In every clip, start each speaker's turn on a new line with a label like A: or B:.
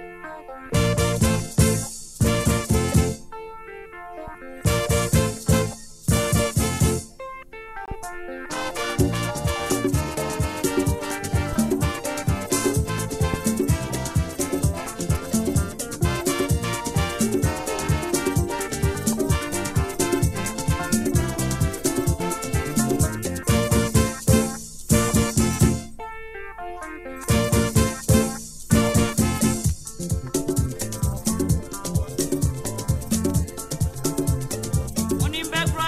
A: Thank you.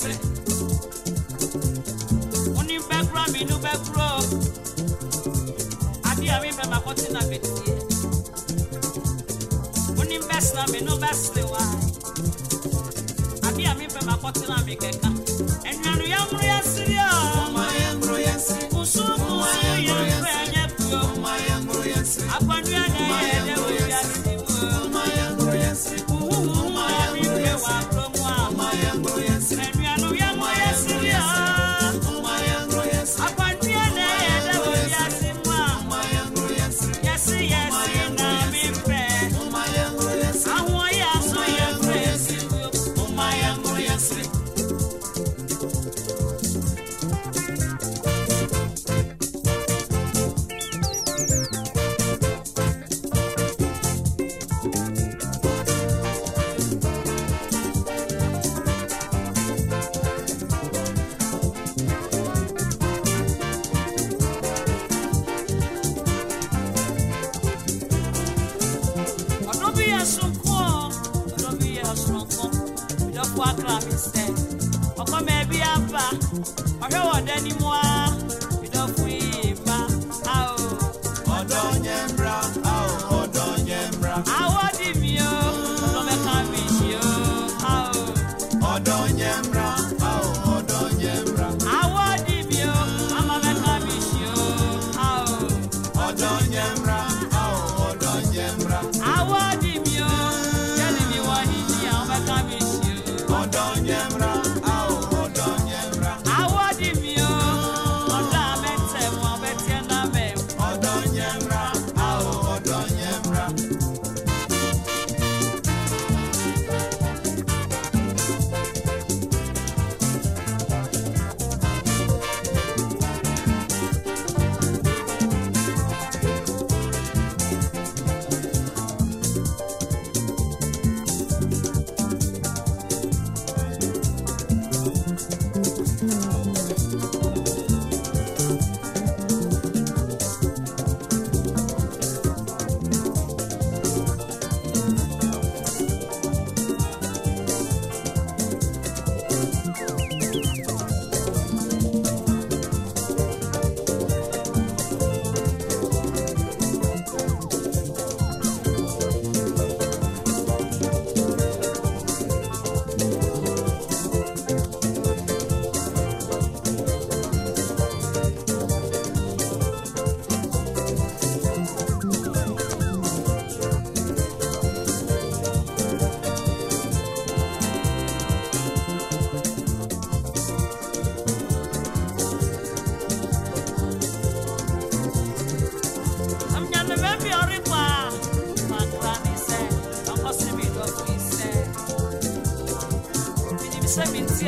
A: ṣe. mo ní bẹ́ẹ̀ kúrò mi inú bẹ́ẹ̀ kúrò àbí àmì bẹ́ẹ̀ máa kọ́ tí náà bẹ̀ tiẹ̀. mo ní bẹ́ẹ̀ sinà mi inú bẹ́ẹ̀ sinà wá àbí àmì bẹ́ẹ̀ máa kọ́ tí náà mi kẹ̀kẹ́. ẹ̀yàn yẹn múlò yẹn sí rí ọ́. ọmọ yẹn múlò yẹn sí. kùsù kùsù yẹn fẹ́ yẹn kú. ọmọ yẹn múlò yẹn sí. àpọ̀jù ẹ̀ náà yẹn lé wọ́n yẹn sí. ọmọ yẹn múlò yẹn sí. kùwù wù wù wà mí gbé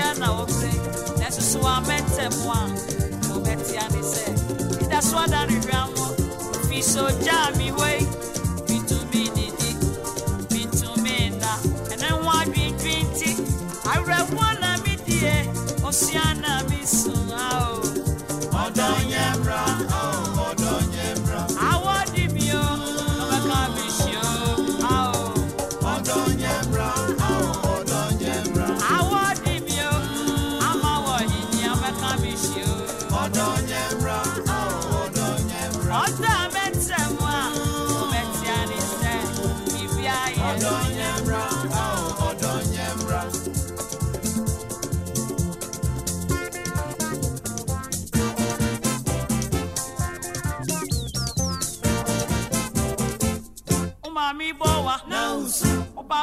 A: bia na wɔbrɛ nanso so a mɛtɛm a wɔbɛtea ne sɛ ɛda so ada rehwɛ mo fi so gyaa me hɔi mentumi didi mentumi nna ɛne ho adwendwen nti awerɛhoɔ na medie ɔsua na me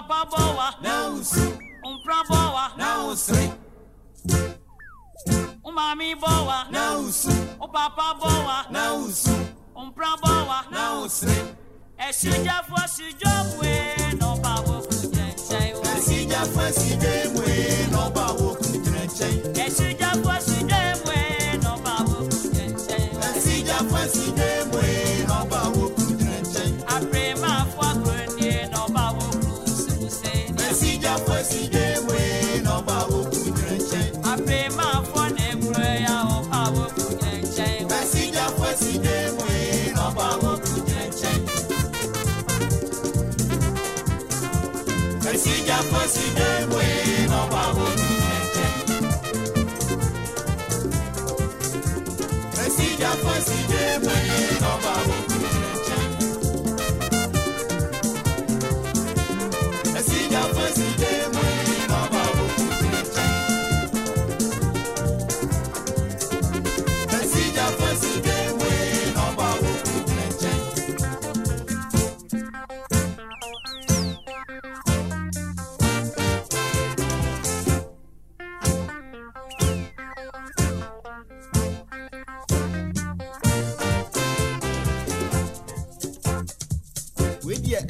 A: papa boa na usi umpra boa na usi umami boa na usi upapa boa na usi umpra boa na usi esija fo sijo mwe no ba wo ku jenchai esija fo sije mwe no ba wo ku jenchai esija fo minha face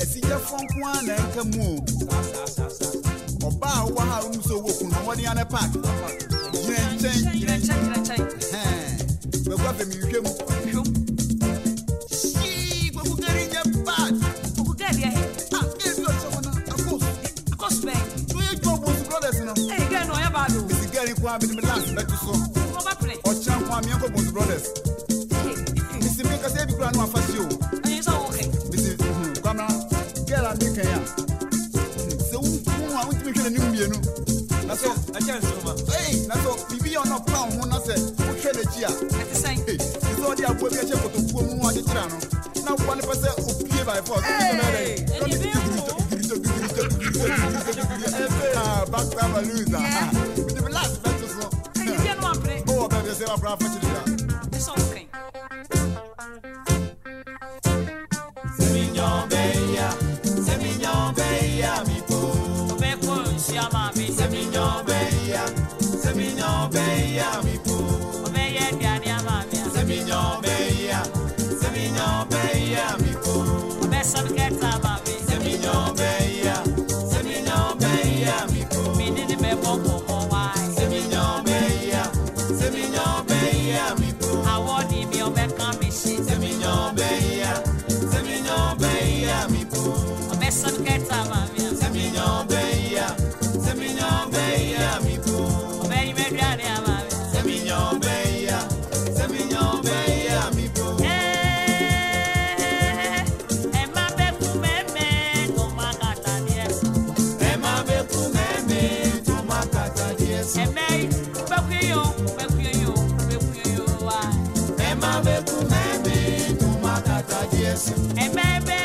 A: ɛsiyɛfo nko ara na ɛnka mu o ɔbaa wɔ ha wɔn nso wɔ kun na wɔde eh, yɛn park gyina nkyɛn gyina nkyɛn gyina nkyɛn bɛkɔ afɛmi Hey, girl, no, I'm bad. This girl, you can't the last. Let you so. Ọ̀chá nǹkan àmì ẹ̀kọ́ bọ̀dù brothers. Now one person who pay by force. Hey! Ah, back to a loser. Yeah. The last battle. Oh, Yes. Amen.